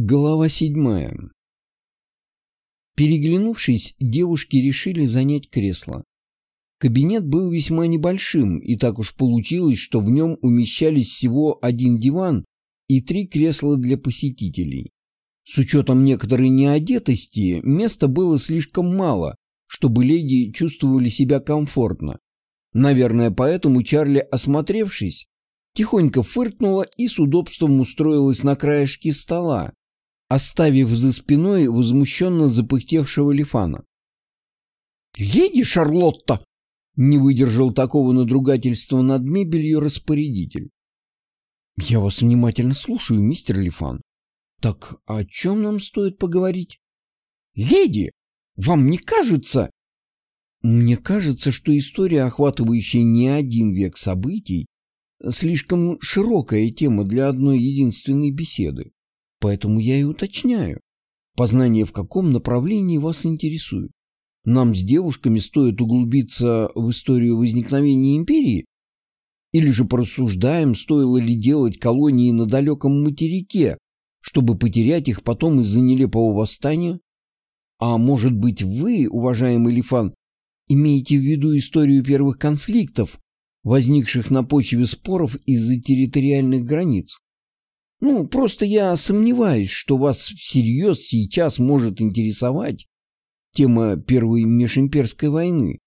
Глава седьмая. Переглянувшись, девушки решили занять кресло. Кабинет был весьма небольшим, и так уж получилось, что в нем умещались всего один диван и три кресла для посетителей. С учетом некоторой неодетости, места было слишком мало, чтобы леди чувствовали себя комфортно. Наверное, поэтому Чарли, осмотревшись, тихонько фыркнула и с удобством устроилась на краешке стола, оставив за спиной возмущенно запыхтевшего Лифана. «Леди Шарлотта!» — не выдержал такого надругательства над мебелью распорядитель. «Я вас внимательно слушаю, мистер Лифан. Так о чем нам стоит поговорить?» «Леди, вам не кажется...» «Мне кажется, что история, охватывающая не один век событий, слишком широкая тема для одной единственной беседы. Поэтому я и уточняю. Познание в каком направлении вас интересует? Нам с девушками стоит углубиться в историю возникновения империи? Или же порассуждаем, стоило ли делать колонии на далеком материке, чтобы потерять их потом из-за нелепого восстания? А может быть вы, уважаемый Лифан, имеете в виду историю первых конфликтов, возникших на почве споров из-за территориальных границ? Ну, просто я сомневаюсь, что вас всерьез сейчас может интересовать тема Первой межимперской войны.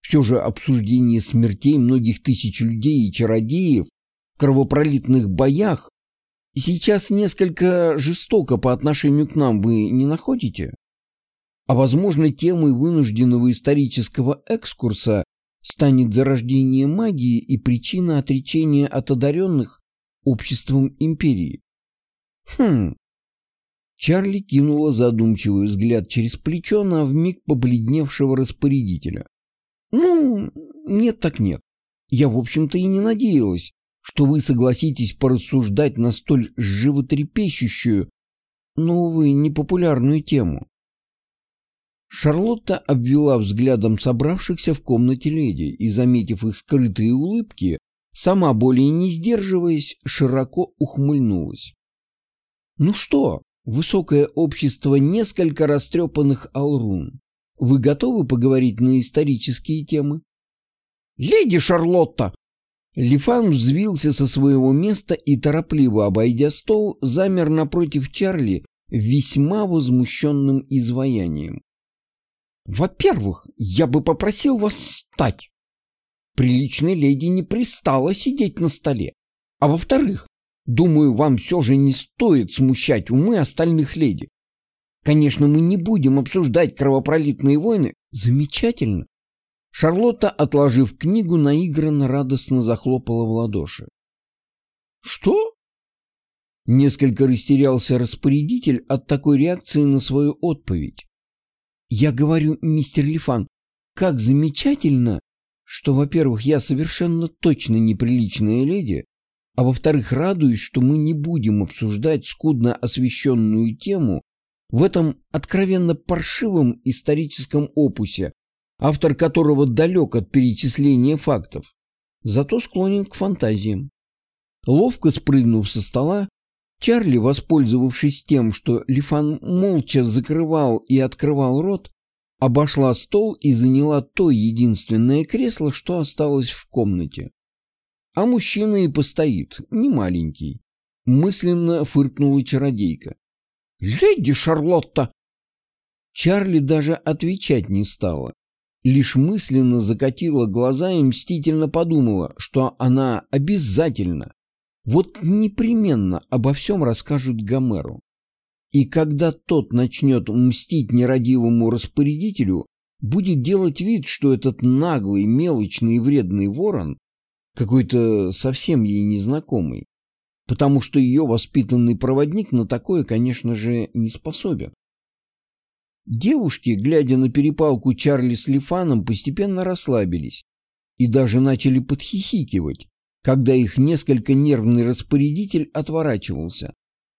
Все же обсуждение смертей многих тысяч людей и чародеев в кровопролитных боях сейчас несколько жестоко по отношению к нам вы не находите? А возможно, темой вынужденного исторического экскурса станет зарождение магии и причина отречения от одаренных обществом империи. Хм. Чарли кинула задумчивый взгляд через плечо на вмиг побледневшего распорядителя. Ну, нет так нет. Я, в общем-то, и не надеялась, что вы согласитесь порассуждать на столь животрепещущую, но, увы, непопулярную тему. Шарлотта обвела взглядом собравшихся в комнате леди и, заметив их скрытые улыбки, сама более не сдерживаясь, широко ухмыльнулась. «Ну что, высокое общество несколько растрепанных алрун, вы готовы поговорить на исторические темы?» «Леди Шарлотта!» Лифан взвился со своего места и, торопливо обойдя стол, замер напротив Чарли весьма возмущенным изваянием. «Во-первых, я бы попросил вас встать приличной леди не пристало сидеть на столе. А во-вторых, думаю, вам все же не стоит смущать умы остальных леди. Конечно, мы не будем обсуждать кровопролитные войны. Замечательно. Шарлотта, отложив книгу, наигранно радостно захлопала в ладоши. Что? Несколько растерялся распорядитель от такой реакции на свою отповедь. Я говорю, мистер Лифан, как замечательно, что, во-первых, я совершенно точно неприличная леди, а во-вторых, радуюсь, что мы не будем обсуждать скудно освещенную тему в этом откровенно паршивом историческом опусе, автор которого далек от перечисления фактов, зато склонен к фантазиям. Ловко спрыгнув со стола, Чарли, воспользовавшись тем, что Лифан молча закрывал и открывал рот, обошла стол и заняла то единственное кресло, что осталось в комнате. А мужчина и постоит, не маленький. Мысленно фыркнула чародейка. «Леди Шарлотта!» Чарли даже отвечать не стала. Лишь мысленно закатила глаза и мстительно подумала, что она обязательно, вот непременно обо всем расскажет Гомеру. И когда тот начнет мстить нерадивому распорядителю, будет делать вид, что этот наглый, мелочный и вредный ворон какой-то совсем ей незнакомый, потому что ее воспитанный проводник на такое, конечно же, не способен. Девушки, глядя на перепалку Чарли с Лифаном, постепенно расслабились и даже начали подхихикивать, когда их несколько нервный распорядитель отворачивался.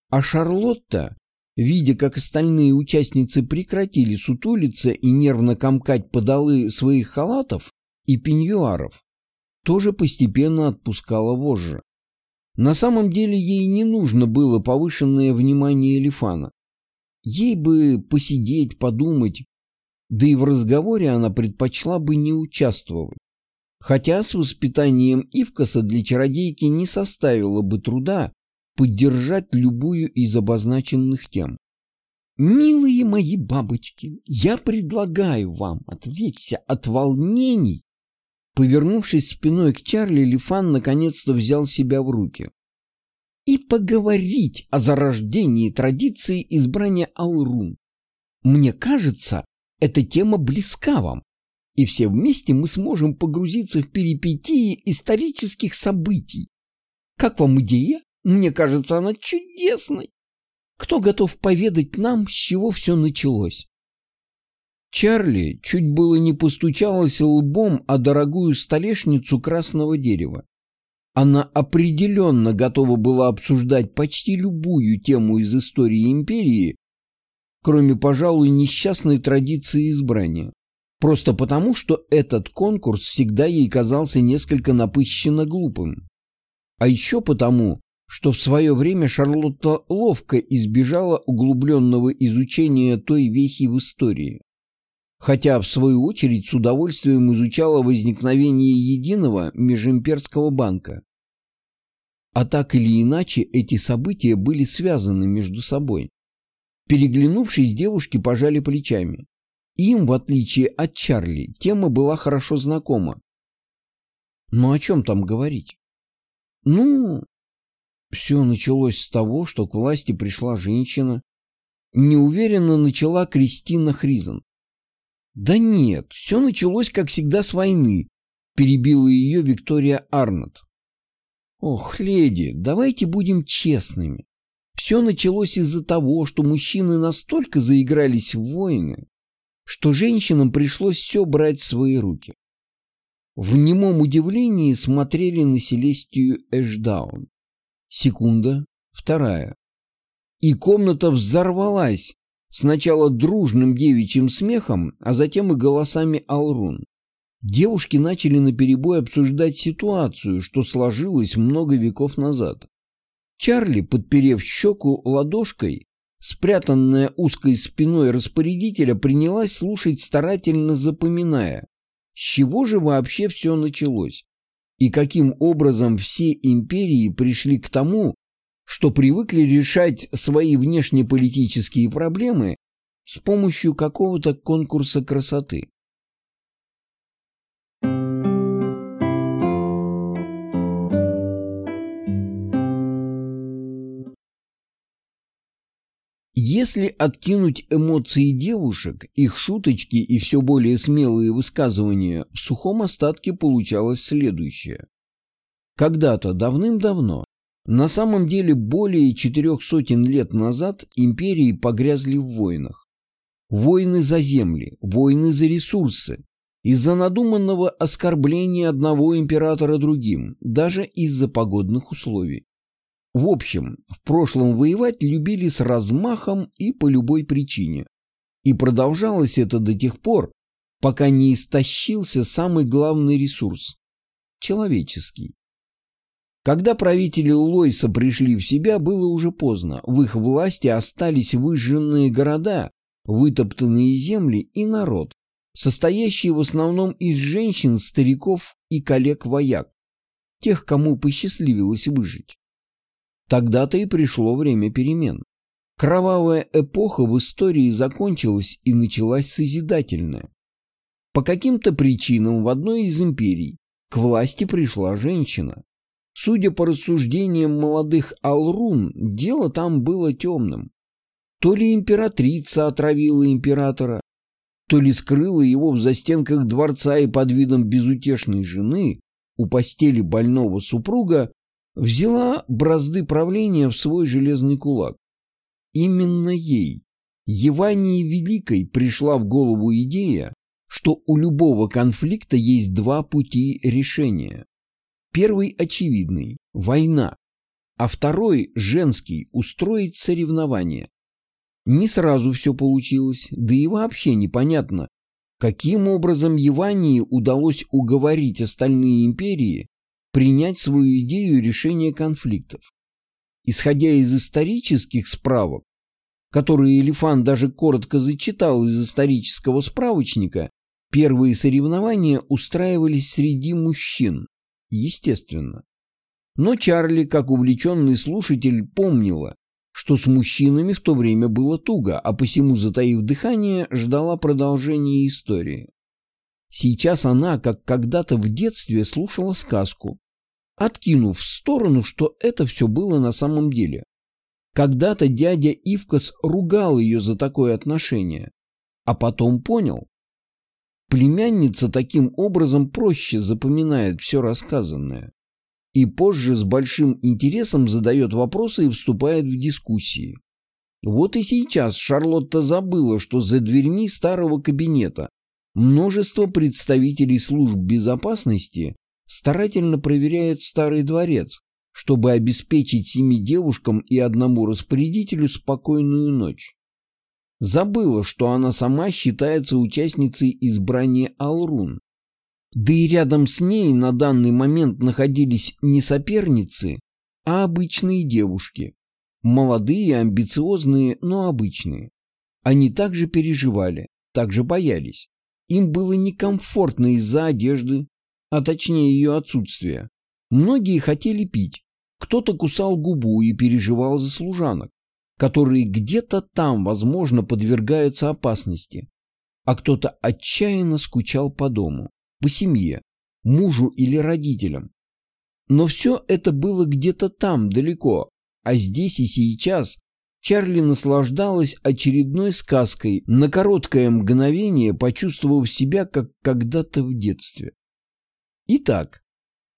А Шарлотта, видя, как остальные участницы прекратили сутулиться и нервно комкать подолы своих халатов и пеньюаров, тоже постепенно отпускала вожжи. На самом деле ей не нужно было повышенное внимание Элифана. Ей бы посидеть, подумать, да и в разговоре она предпочла бы не участвовать. Хотя с воспитанием Ивкаса для чародейки не составило бы труда поддержать любую из обозначенных тем. «Милые мои бабочки, я предлагаю вам отвлечься от волнений». Повернувшись спиной к Чарли, Лифан наконец-то взял себя в руки. «И поговорить о зарождении традиции избрания Алрун. Мне кажется, эта тема близка вам, и все вместе мы сможем погрузиться в перипетии исторических событий. Как вам идея? Мне кажется, она чудесной. Кто готов поведать нам, с чего все началось? Чарли чуть было не постучалась лбом о дорогую столешницу красного дерева. Она определенно готова была обсуждать почти любую тему из истории империи, кроме, пожалуй, несчастной традиции избрания. Просто потому, что этот конкурс всегда ей казался несколько напыщенно глупым. А еще потому, что в свое время Шарлотта ловко избежала углубленного изучения той вехи в истории. Хотя, в свою очередь, с удовольствием изучала возникновение единого межимперского банка. А так или иначе, эти события были связаны между собой. Переглянувшись, девушки пожали плечами. Им, в отличие от Чарли, тема была хорошо знакома. Ну о чем там говорить? Ну, все началось с того, что к власти пришла женщина. Неуверенно начала Кристина Хризен. Да нет, все началось, как всегда, с войны, перебила ее Виктория Арнольд. Ох, леди, давайте будем честными. Все началось из-за того, что мужчины настолько заигрались в войны, что женщинам пришлось все брать в свои руки. В немом удивлении смотрели на Селестию Эшдаун. Секунда, вторая. И комната взорвалась, сначала дружным девичьим смехом, а затем и голосами Алрун. Девушки начали наперебой обсуждать ситуацию, что сложилось много веков назад. Чарли, подперев щеку ладошкой, спрятанная узкой спиной распорядителя, принялась слушать, старательно запоминая, с чего же вообще все началось и каким образом все империи пришли к тому, что привыкли решать свои внешнеполитические проблемы с помощью какого-то конкурса красоты. Если откинуть эмоции девушек, их шуточки и все более смелые высказывания, в сухом остатке получалось следующее. Когда-то, давным-давно, на самом деле более четырех сотен лет назад империи погрязли в войнах. Войны за земли, войны за ресурсы, из-за надуманного оскорбления одного императора другим, даже из-за погодных условий. В общем, в прошлом воевать любили с размахом и по любой причине. И продолжалось это до тех пор, пока не истощился самый главный ресурс – человеческий. Когда правители Лойса пришли в себя, было уже поздно. В их власти остались выжженные города, вытоптанные земли и народ, состоящий в основном из женщин, стариков и коллег-вояк, тех, кому посчастливилось выжить. Тогда-то и пришло время перемен. Кровавая эпоха в истории закончилась и началась созидательная. По каким-то причинам в одной из империй к власти пришла женщина. Судя по рассуждениям молодых Алрун, дело там было темным. То ли императрица отравила императора, то ли скрыла его в застенках дворца и под видом безутешной жены у постели больного супруга взяла бразды правления в свой железный кулак. Именно ей, Евании Великой, пришла в голову идея, что у любого конфликта есть два пути решения. Первый очевидный – война, а второй – женский – устроить соревнование. Не сразу все получилось, да и вообще непонятно, каким образом Евании удалось уговорить остальные империи принять свою идею решения конфликтов. Исходя из исторических справок, которые Элифан даже коротко зачитал из исторического справочника, первые соревнования устраивались среди мужчин, естественно. Но Чарли, как увлеченный слушатель, помнила, что с мужчинами в то время было туго, а посему, затаив дыхание, ждала продолжения истории. Сейчас она, как когда-то в детстве, слушала сказку, откинув в сторону, что это все было на самом деле. Когда-то дядя Ивкас ругал ее за такое отношение, а потом понял. Племянница таким образом проще запоминает все рассказанное и позже с большим интересом задает вопросы и вступает в дискуссии. Вот и сейчас Шарлотта забыла, что за дверьми старого кабинета множество представителей служб безопасности старательно проверяют старый дворец, чтобы обеспечить семи девушкам и одному распорядителю спокойную ночь. Забыла, что она сама считается участницей избрания Алрун, да и рядом с ней на данный момент находились не соперницы, а обычные девушки. Молодые, амбициозные, но обычные. Они также переживали, также боялись. Им было некомфортно из-за одежды, а точнее ее отсутствия. Многие хотели пить. Кто-то кусал губу и переживал за служанок, которые где-то там, возможно, подвергаются опасности. А кто-то отчаянно скучал по дому по семье, мужу или родителям. Но все это было где-то там, далеко, а здесь и сейчас Чарли наслаждалась очередной сказкой, на короткое мгновение почувствовав себя, как когда-то в детстве. Итак,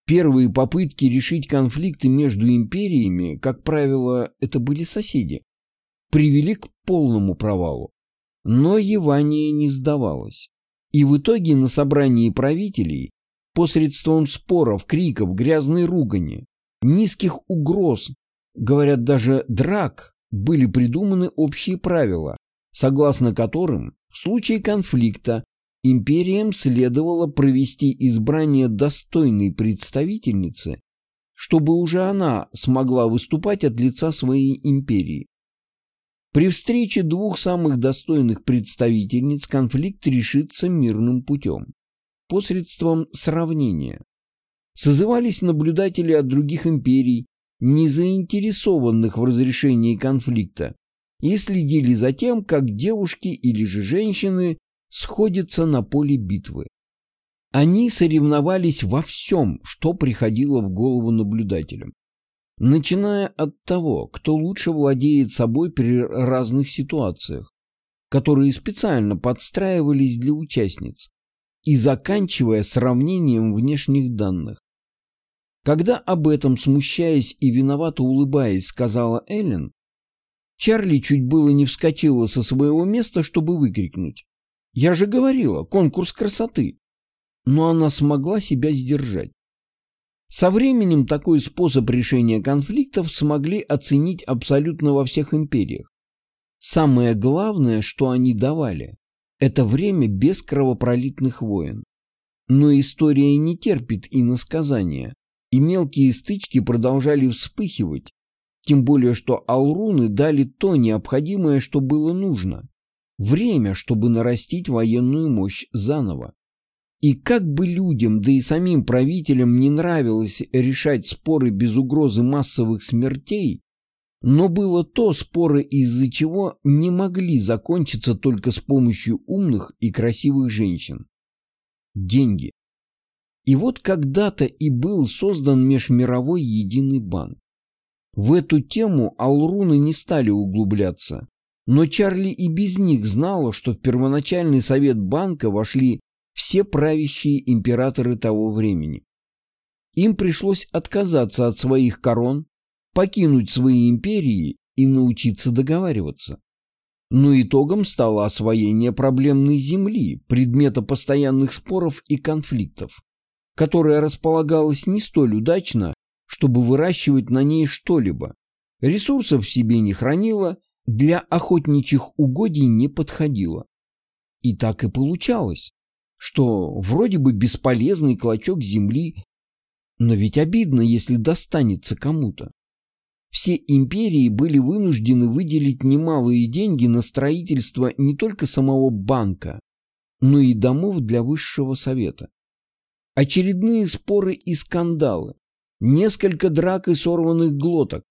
первые попытки решить конфликты между империями, как правило, это были соседи, привели к полному провалу. Но Евания не сдавалась. И в итоге на собрании правителей посредством споров, криков, грязной ругани, низких угроз, говорят даже драк, были придуманы общие правила, согласно которым в случае конфликта империям следовало провести избрание достойной представительницы, чтобы уже она смогла выступать от лица своей империи. При встрече двух самых достойных представительниц конфликт решится мирным путем, посредством сравнения. Созывались наблюдатели от других империй, не заинтересованных в разрешении конфликта, и следили за тем, как девушки или же женщины сходятся на поле битвы. Они соревновались во всем, что приходило в голову наблюдателям начиная от того, кто лучше владеет собой при разных ситуациях, которые специально подстраивались для участниц, и заканчивая сравнением внешних данных. Когда об этом, смущаясь и виновато улыбаясь, сказала Эллен, Чарли чуть было не вскочила со своего места, чтобы выкрикнуть. «Я же говорила, конкурс красоты!» Но она смогла себя сдержать. Со временем такой способ решения конфликтов смогли оценить абсолютно во всех империях. Самое главное, что они давали, это время без кровопролитных войн. Но история не терпит иносказания, и мелкие стычки продолжали вспыхивать, тем более что алруны дали то необходимое, что было нужно – время, чтобы нарастить военную мощь заново. И как бы людям, да и самим правителям не нравилось решать споры без угрозы массовых смертей, но было то споры, из-за чего не могли закончиться только с помощью умных и красивых женщин. Деньги. И вот когда-то и был создан межмировой единый банк. В эту тему алруны не стали углубляться, но Чарли и без них знала, что в первоначальный совет банка вошли все правящие императоры того времени. Им пришлось отказаться от своих корон, покинуть свои империи и научиться договариваться. Но итогом стало освоение проблемной земли, предмета постоянных споров и конфликтов, которая располагалась не столь удачно, чтобы выращивать на ней что-либо. Ресурсов в себе не хранила, для охотничьих угодий не подходила. И так и получалось что вроде бы бесполезный клочок земли, Но ведь обидно, если достанется кому-то. Все империи были вынуждены выделить немалые деньги на строительство не только самого банка, но и домов для высшего совета. Очередные споры и скандалы, несколько драк и сорванных глоток.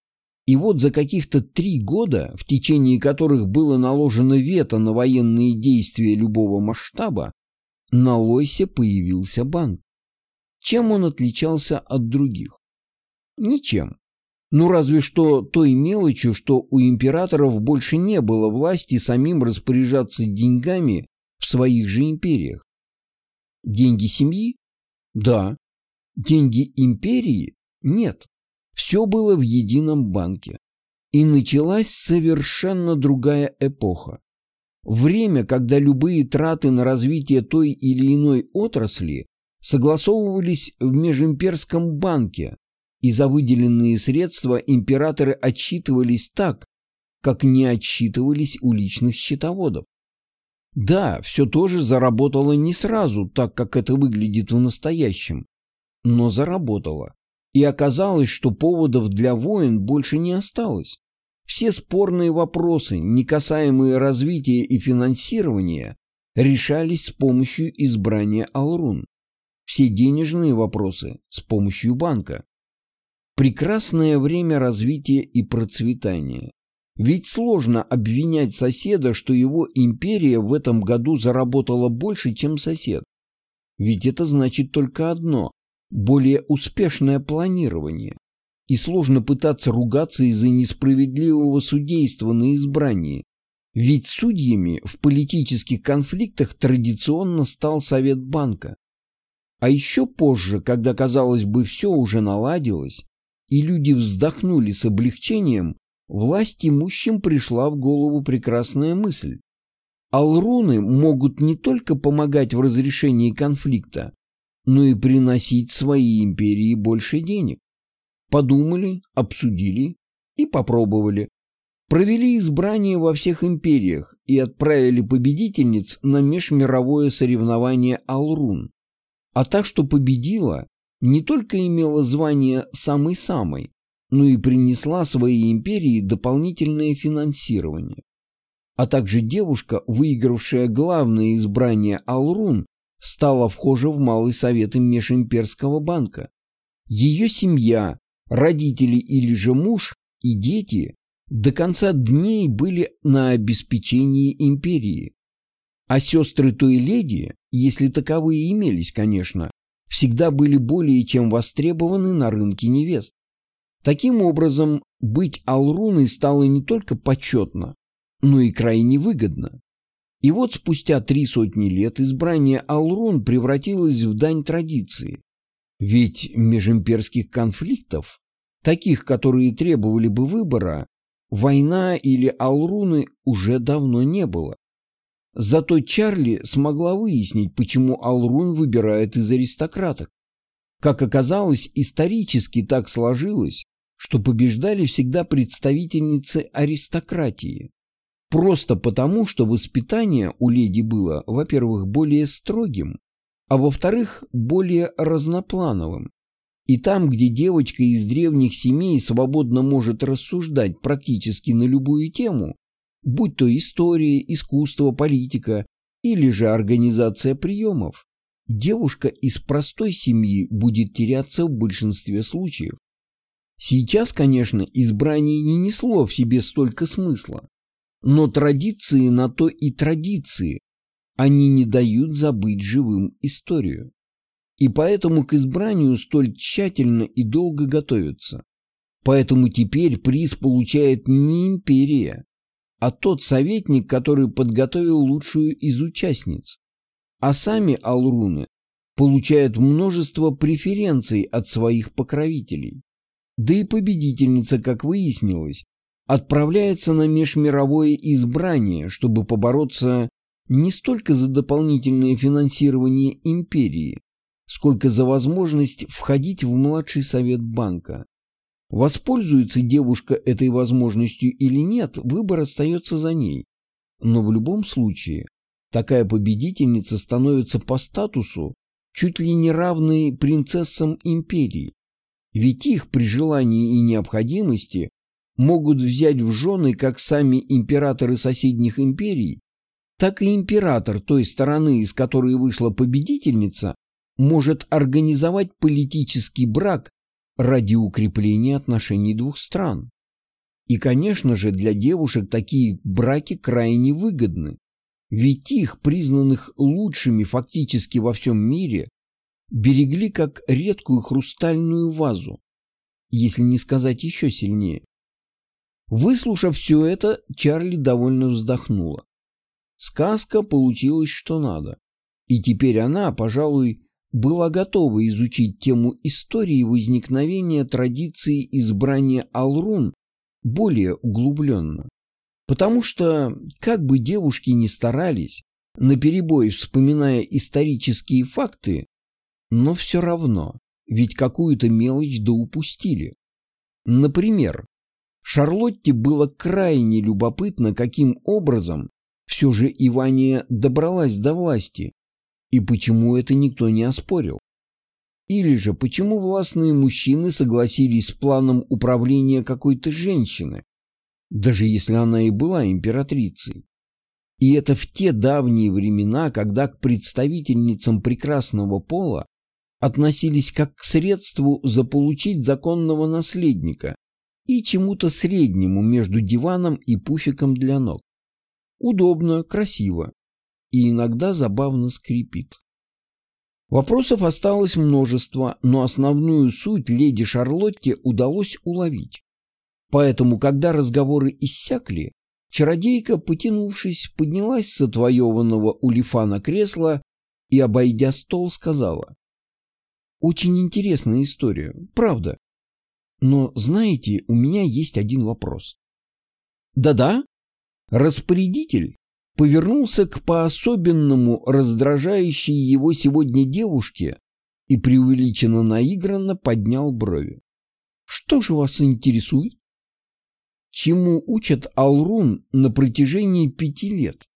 И вот за каких-то три года, в течение которых было наложено вето на военные действия любого масштаба, на Лойсе появился банк. Чем он отличался от других? Ничем. Ну разве что той мелочью, что у императоров больше не было власти самим распоряжаться деньгами в своих же империях. Деньги семьи? Да. Деньги империи? Нет. Все было в едином банке. И началась совершенно другая эпоха. Время, когда любые траты на развитие той или иной отрасли согласовывались в Межимперском банке, и за выделенные средства императоры отчитывались так, как не отчитывались у личных счетоводов. Да, все тоже заработало не сразу, так как это выглядит в настоящем, но заработало. И оказалось, что поводов для войн больше не осталось. Все спорные вопросы, не касаемые развития и финансирования, решались с помощью избрания Алрун. Все денежные вопросы с помощью банка. Прекрасное время развития и процветания. Ведь сложно обвинять соседа, что его империя в этом году заработала больше, чем сосед. Ведь это значит только одно – более успешное планирование. И сложно пытаться ругаться из-за несправедливого судейства на избрании. Ведь судьями в политических конфликтах традиционно стал Совет банка. А еще позже, когда, казалось бы, все уже наладилось, и люди вздохнули с облегчением, власть имущим пришла в голову прекрасная мысль. Алруны могут не только помогать в разрешении конфликта, но и приносить своей империи больше денег. Подумали, обсудили и попробовали. Провели избрание во всех империях и отправили победительниц на межмировое соревнование Алрун. А так, что победила, не только имела звание самой-самой, но и принесла своей империи дополнительное финансирование. А также девушка, выигравшая главное избрание Алрун, стала вхожа в Малый Совет Межимперского банка. Ее семья, родители или же муж и дети до конца дней были на обеспечении империи. А сестры той леди, если таковые имелись, конечно, всегда были более чем востребованы на рынке невест. Таким образом, быть Алруной стало не только почетно, но и крайне выгодно. И вот спустя три сотни лет избрание Алрун превратилось в дань традиции. Ведь межимперских конфликтов, таких, которые требовали бы выбора, война или Алруны уже давно не было. Зато Чарли смогла выяснить, почему Алрун выбирает из аристократок. Как оказалось, исторически так сложилось, что побеждали всегда представительницы аристократии. Просто потому, что воспитание у леди было, во-первых, более строгим, а во-вторых, более разноплановым. И там, где девочка из древних семей свободно может рассуждать практически на любую тему, будь то история, искусство, политика или же организация приемов, девушка из простой семьи будет теряться в большинстве случаев. Сейчас, конечно, избрание не несло в себе столько смысла, но традиции на то и традиции, они не дают забыть живым историю. И поэтому к избранию столь тщательно и долго готовятся. Поэтому теперь приз получает не империя, а тот советник, который подготовил лучшую из участниц. А сами алруны получают множество преференций от своих покровителей. Да и победительница, как выяснилось, отправляется на межмировое избрание, чтобы побороться не столько за дополнительное финансирование империи, сколько за возможность входить в младший совет банка. Воспользуется девушка этой возможностью или нет, выбор остается за ней. Но в любом случае, такая победительница становится по статусу чуть ли не равной принцессам империи. Ведь их при желании и необходимости могут взять в жены как сами императоры соседних империй, так и император той стороны, из которой вышла победительница, может организовать политический брак ради укрепления отношений двух стран. И, конечно же, для девушек такие браки крайне выгодны, ведь их, признанных лучшими фактически во всем мире, берегли как редкую хрустальную вазу, если не сказать еще сильнее. Выслушав все это, Чарли довольно вздохнула. Сказка получилась что надо. И теперь она, пожалуй, была готова изучить тему истории возникновения традиции избрания Алрун более углубленно. Потому что, как бы девушки ни старались, наперебой вспоминая исторические факты, но все равно, ведь какую-то мелочь да упустили. Например, Шарлотте было крайне любопытно, каким образом все же Ивания добралась до власти, и почему это никто не оспорил. Или же почему властные мужчины согласились с планом управления какой-то женщины, даже если она и была императрицей. И это в те давние времена, когда к представительницам прекрасного пола относились как к средству заполучить законного наследника и чему-то среднему между диваном и пуфиком для ног. Удобно, красиво и иногда забавно скрипит. Вопросов осталось множество, но основную суть леди Шарлотте удалось уловить. Поэтому, когда разговоры иссякли, чародейка, потянувшись, поднялась с отвоеванного у Лифана кресла и, обойдя стол, сказала. «Очень интересная история, правда. Но, знаете, у меня есть один вопрос». «Да-да?» Распорядитель повернулся к по-особенному раздражающей его сегодня девушке и преувеличенно наигранно поднял брови. «Что же вас интересует?» «Чему учат Алрун на протяжении пяти лет?»